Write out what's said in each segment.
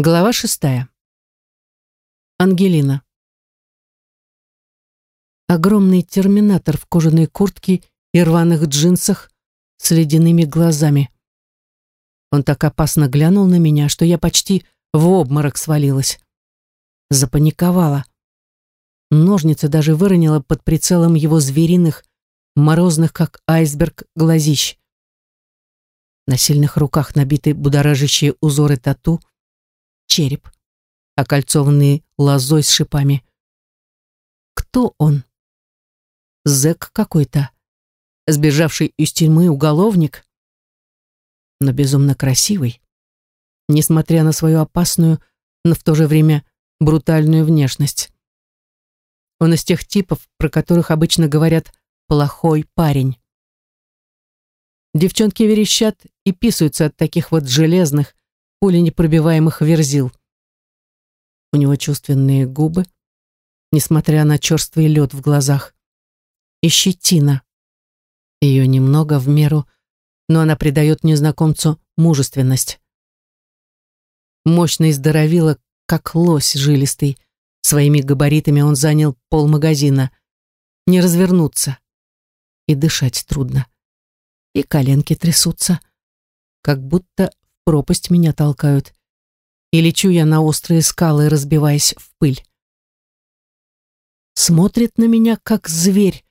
Глава шестая. Ангелина. Огромный терминатор в кожаной куртке и рваных джинсах с ледяными глазами. Он так опасно глянул на меня, что я почти в обморок свалилась. Запаниковала. Ножницы даже выронила под прицелом его звериных, морозных, как айсберг, глазищ. На сильных руках набиты будоражащие узоры тату, череп, окольцованный лозой с шипами. Кто он? Зэк какой-то, сбежавший из тюрьмы уголовник, но безумно красивый, несмотря на свою опасную, но в то же время брутальную внешность. Он из тех типов, про которых обычно говорят «плохой парень». Девчонки верещат и писаются от таких вот железных, пуленепробиваемых верзил. У него чувственные губы, несмотря на черствый лед в глазах. И щетина. Ее немного в меру, но она придает незнакомцу мужественность. Мощный здоровило, как лось жилистый. Своими габаритами он занял полмагазина. Не развернуться. И дышать трудно. И коленки трясутся. Как будто пропасть меня толкают. И лечу я на острые скалы, разбиваясь в пыль. Смотрит на меня, как зверь,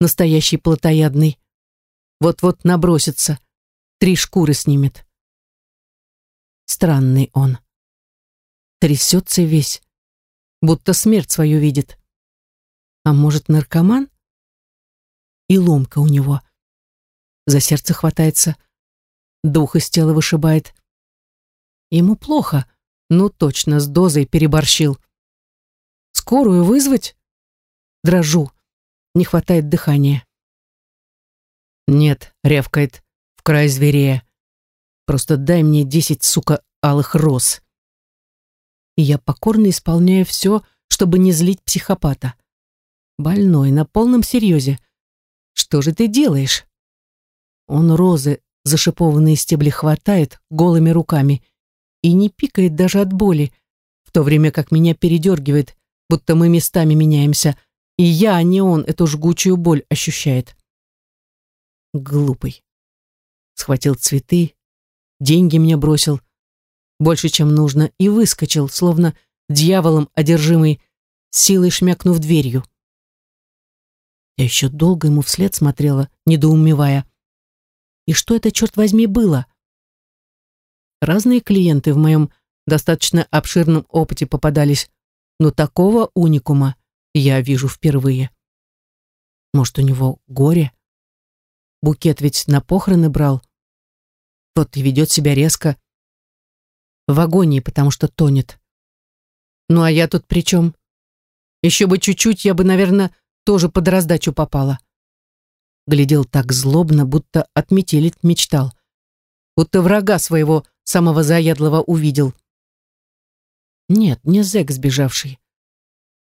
настоящий плотоядный. Вот-вот набросится, три шкуры снимет. Странный он. Трясется весь, будто смерть свою видит. А может, наркоман? И ломка у него. За сердце хватается, дух из тела вышибает. Ему плохо, ну точно, с дозой переборщил. Скорую вызвать? Дрожу, не хватает дыхания. Нет, рявкает, в край зверея. Просто дай мне десять, сука, алых роз. И я покорно исполняю все, чтобы не злить психопата. Больной, на полном серьезе. Что же ты делаешь? Он розы зашипованные стебли хватает голыми руками и не пикает даже от боли, в то время как меня передергивает, будто мы местами меняемся, и я, а не он, эту жгучую боль ощущает. Глупый. Схватил цветы, деньги мне бросил, больше, чем нужно, и выскочил, словно дьяволом одержимый, силой шмякнув дверью. Я еще долго ему вслед смотрела, недоумевая. И что это, черт возьми, было? Разные клиенты в моем достаточно обширном опыте попадались, но такого уникума я вижу впервые. Может, у него горе? Букет ведь на похороны брал. Вот и ведет себя резко. В агонии, потому что тонет. Ну а я тут при чем? Еще бы чуть-чуть, я бы, наверное, тоже под раздачу попала глядел так злобно, будто отметелить мечтал. Будто врага своего самого заядлого увидел. Нет, не зэк сбежавший.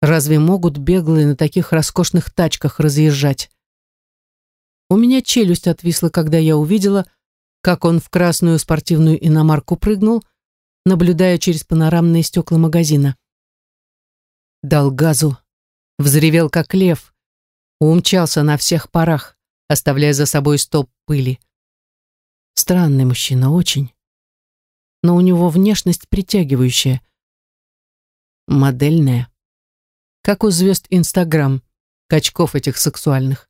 Разве могут беглые на таких роскошных тачках разъезжать? У меня челюсть отвисла, когда я увидела, как он в красную спортивную иномарку прыгнул, наблюдая через панорамные стекла магазина. Дал газу, взревел как лев, умчался на всех парах оставляя за собой столб пыли. Странный мужчина, очень. Но у него внешность притягивающая. Модельная. Как у звезд Инстаграм, качков этих сексуальных,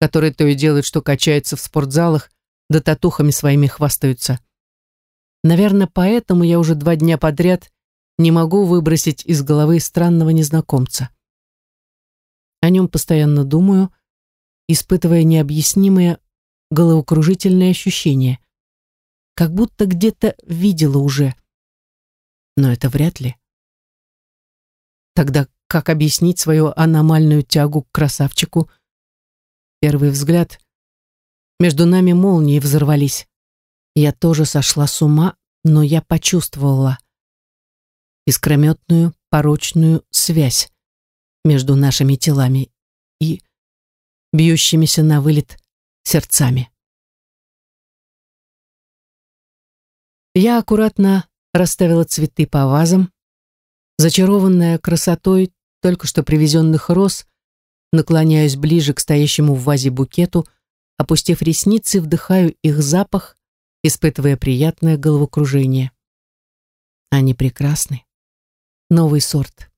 которые то и делают, что качаются в спортзалах, да татухами своими хвастаются. Наверное, поэтому я уже два дня подряд не могу выбросить из головы странного незнакомца. О нем постоянно думаю, испытывая необъяснимое головокружительное ощущение. Как будто где-то видела уже. Но это вряд ли. Тогда как объяснить свою аномальную тягу к красавчику? Первый взгляд. Между нами молнии взорвались. Я тоже сошла с ума, но я почувствовала искрометную, порочную связь между нашими телами и бьющимися на вылет сердцами. Я аккуратно расставила цветы по вазам. Зачарованная красотой только что привезенных роз, наклоняюсь ближе к стоящему в вазе букету, опустив ресницы, вдыхаю их запах, испытывая приятное головокружение. Они прекрасны. Новый сорт.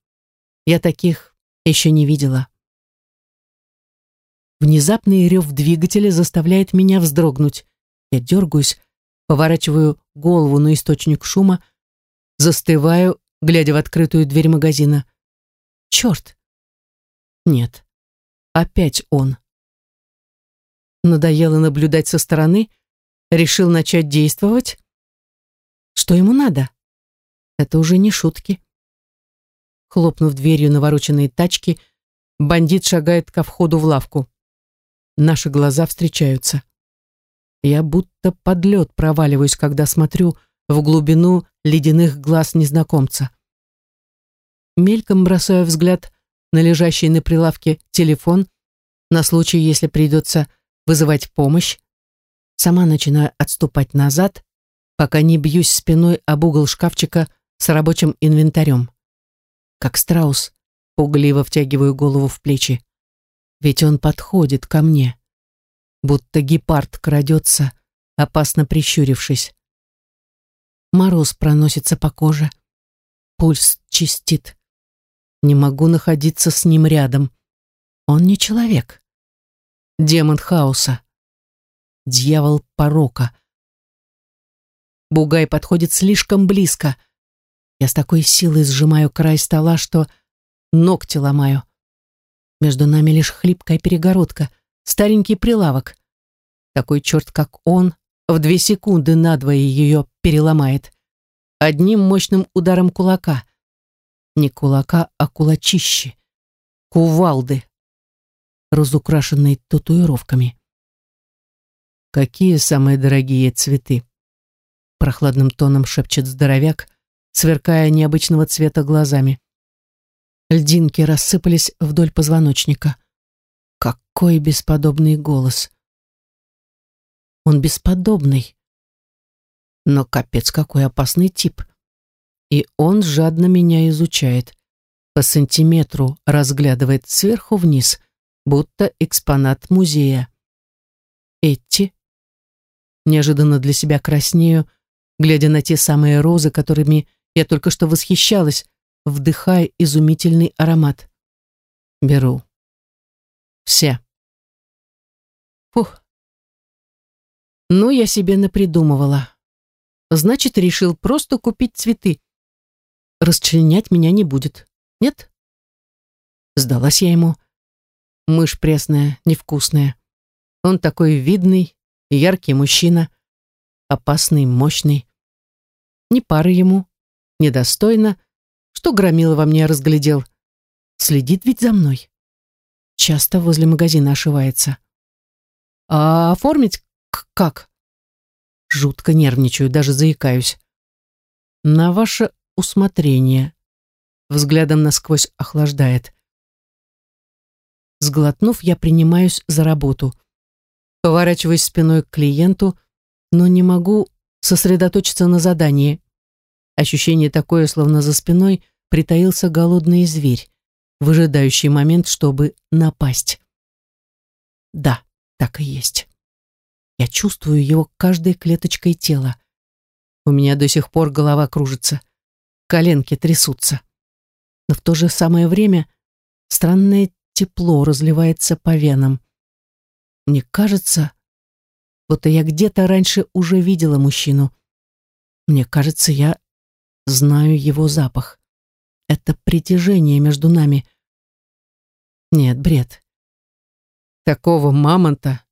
Я таких еще не видела. Внезапный рев двигателя заставляет меня вздрогнуть. Я дергаюсь, поворачиваю голову на источник шума, застываю, глядя в открытую дверь магазина. Черт! Нет, опять он. Надоело наблюдать со стороны, решил начать действовать. Что ему надо? Это уже не шутки. Хлопнув дверью навороченные тачки, бандит шагает ко входу в лавку. Наши глаза встречаются. Я будто под лед проваливаюсь, когда смотрю в глубину ледяных глаз незнакомца. Мельком бросаю взгляд на лежащий на прилавке телефон на случай, если придется вызывать помощь. Сама начинаю отступать назад, пока не бьюсь спиной об угол шкафчика с рабочим инвентарем. Как страус, пугливо втягиваю голову в плечи. Ведь он подходит ко мне. Будто гепард крадется, опасно прищурившись. Мороз проносится по коже. Пульс чистит. Не могу находиться с ним рядом. Он не человек. Демон хаоса. Дьявол порока. Бугай подходит слишком близко. Я с такой силой сжимаю край стола, что ногти ломаю. Между нами лишь хлипкая перегородка, старенький прилавок. Такой черт, как он, в две секунды надвое ее переломает. Одним мощным ударом кулака. Не кулака, а кулачище. Кувалды, разукрашенной татуировками. «Какие самые дорогие цветы?» Прохладным тоном шепчет здоровяк, сверкая необычного цвета глазами. Льдинки рассыпались вдоль позвоночника. Какой бесподобный голос. Он бесподобный. Но капец, какой опасный тип. И он жадно меня изучает. По сантиметру разглядывает сверху вниз, будто экспонат музея. Эти. Неожиданно для себя краснею, глядя на те самые розы, которыми я только что восхищалась, вдыхая изумительный аромат. Беру. Все. Фух. Ну, я себе напридумывала. Значит, решил просто купить цветы. Расчленять меня не будет. Нет? Сдалась я ему. Мышь пресная, невкусная. Он такой видный, яркий мужчина. Опасный, мощный. Не пара ему. Недостойно, что громила во мне разглядел? Следит ведь за мной. Часто возле магазина ошивается. А оформить как? Жутко нервничаю, даже заикаюсь. На ваше усмотрение. Взглядом насквозь охлаждает. Сглотнув, я принимаюсь за работу. Поворачиваюсь спиной к клиенту, но не могу сосредоточиться на задании. Ощущение такое, словно за спиной притаился голодный зверь, выжидающий момент, чтобы напасть. Да, так и есть. Я чувствую его каждой клеточкой тела. У меня до сих пор голова кружится, коленки трясутся. Но в то же самое время странное тепло разливается по венам. Мне кажется, будто я где-то раньше уже видела мужчину. Мне кажется, я знаю его запах. Это притяжение между нами. Нет, бред. Такого мамонта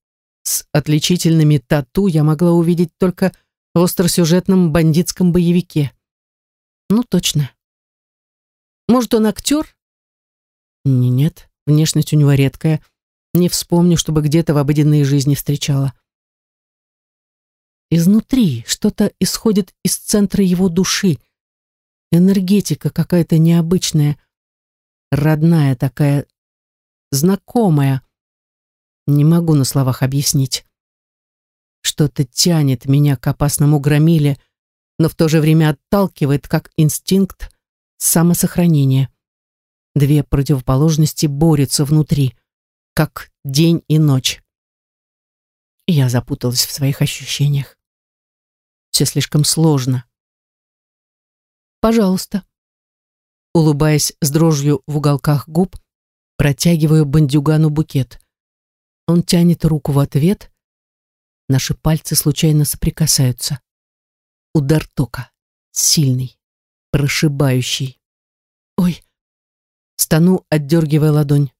с отличительными тату я могла увидеть только в остросюжетном бандитском боевике. Ну, точно. Может, он актер? Нет, внешность у него редкая. Не вспомню, чтобы где-то в обыденной жизни встречала. Изнутри что-то исходит из центра его души, энергетика какая-то необычная, родная такая, знакомая. Не могу на словах объяснить. Что-то тянет меня к опасному громиле, но в то же время отталкивает, как инстинкт самосохранения. Две противоположности борются внутри, как день и ночь. Я запуталась в своих ощущениях. Все слишком сложно. «Пожалуйста». Улыбаясь с дрожью в уголках губ, протягиваю бандюгану букет. Он тянет руку в ответ. Наши пальцы случайно соприкасаются. Удар тока. Сильный, прошибающий. «Ой!» Стану, отдергивая ладонь.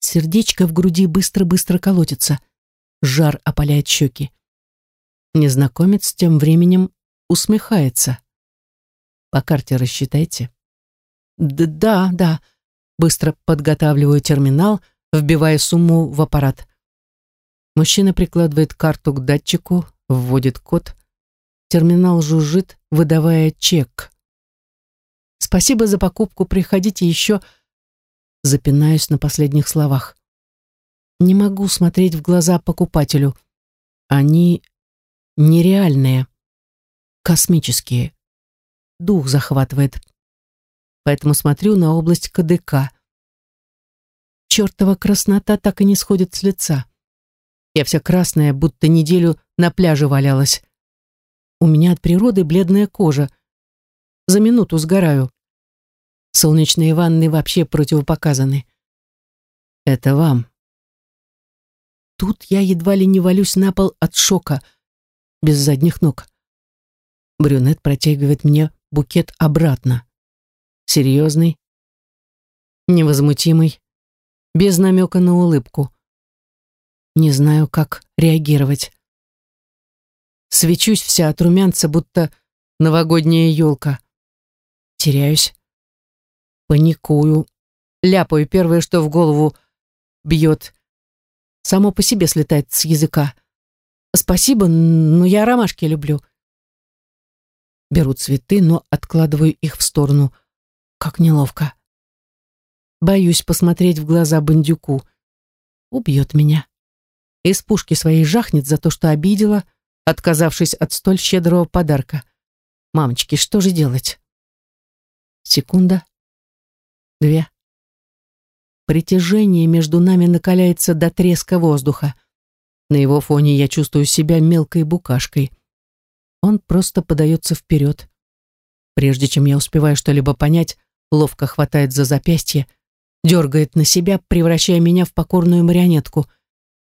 Сердечко в груди быстро-быстро колотится. Жар опаляет щеки. Незнакомец тем временем усмехается. По карте рассчитайте. Да, да. Быстро подготавливаю терминал, вбивая сумму в аппарат. Мужчина прикладывает карту к датчику, вводит код. Терминал жужжит, выдавая чек. Спасибо за покупку, приходите еще. Запинаюсь на последних словах. Не могу смотреть в глаза покупателю. Они нереальные, космические. Дух захватывает. Поэтому смотрю на область КДК. Чертова краснота так и не сходит с лица. Я вся красная, будто неделю на пляже валялась. У меня от природы бледная кожа. За минуту сгораю. Солнечные ванны вообще противопоказаны. Это вам. Тут я едва ли не валюсь на пол от шока — без задних ног. Брюнет протягивает мне букет обратно. Серьезный, невозмутимый, без намека на улыбку. Не знаю, как реагировать. Свечусь вся от румянца, будто новогодняя елка. Теряюсь. Паникую. Ляпаю первое, что в голову бьет. Само по себе слетает с языка. Спасибо, но я ромашки люблю. Беру цветы, но откладываю их в сторону. Как неловко. Боюсь посмотреть в глаза бандюку. Убьет меня. Из пушки своей жахнет за то, что обидела, отказавшись от столь щедрого подарка. Мамочки, что же делать? Секунда. Две. Притяжение между нами накаляется до треска воздуха. На его фоне я чувствую себя мелкой букашкой. Он просто подается вперед. Прежде чем я успеваю что-либо понять, ловко хватает за запястье, дергает на себя, превращая меня в покорную марионетку.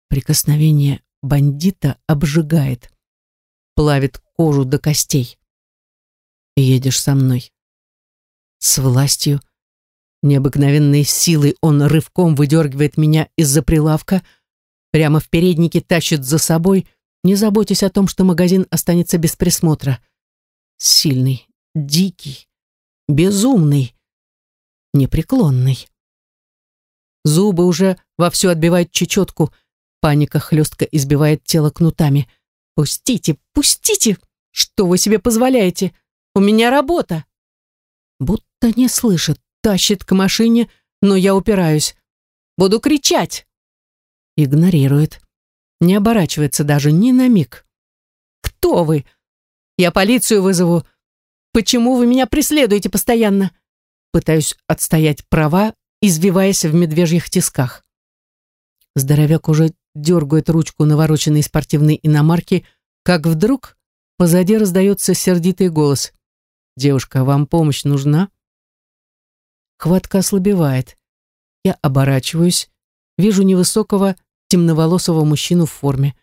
Прикосновение бандита обжигает, плавит кожу до костей. Едешь со мной. С властью, необыкновенной силой он рывком выдергивает меня из-за прилавка, Прямо в переднике тащит за собой, не заботясь о том, что магазин останется без присмотра. Сильный, дикий, безумный, непреклонный. Зубы уже вовсю отбивают чечетку, паника хлестко избивает тело кнутами. «Пустите, пустите! Что вы себе позволяете? У меня работа!» Будто не слышит, тащит к машине, но я упираюсь. «Буду кричать!» Игнорирует. Не оборачивается даже ни на миг. «Кто вы? Я полицию вызову. Почему вы меня преследуете постоянно?» Пытаюсь отстоять права, извиваясь в медвежьих тисках. Здоровяк уже дергает ручку навороченной спортивной иномарки, как вдруг позади раздается сердитый голос. «Девушка, вам помощь нужна?» Хватка ослабевает. Я оборачиваюсь, вижу невысокого, темноволосого мужчину в форме.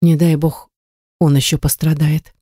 Не дай бог, он еще пострадает.